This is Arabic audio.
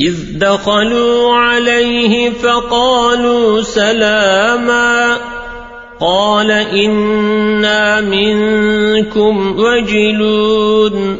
إذ دخلوا عليه فقالوا سلاما قال إنا منكم وجلون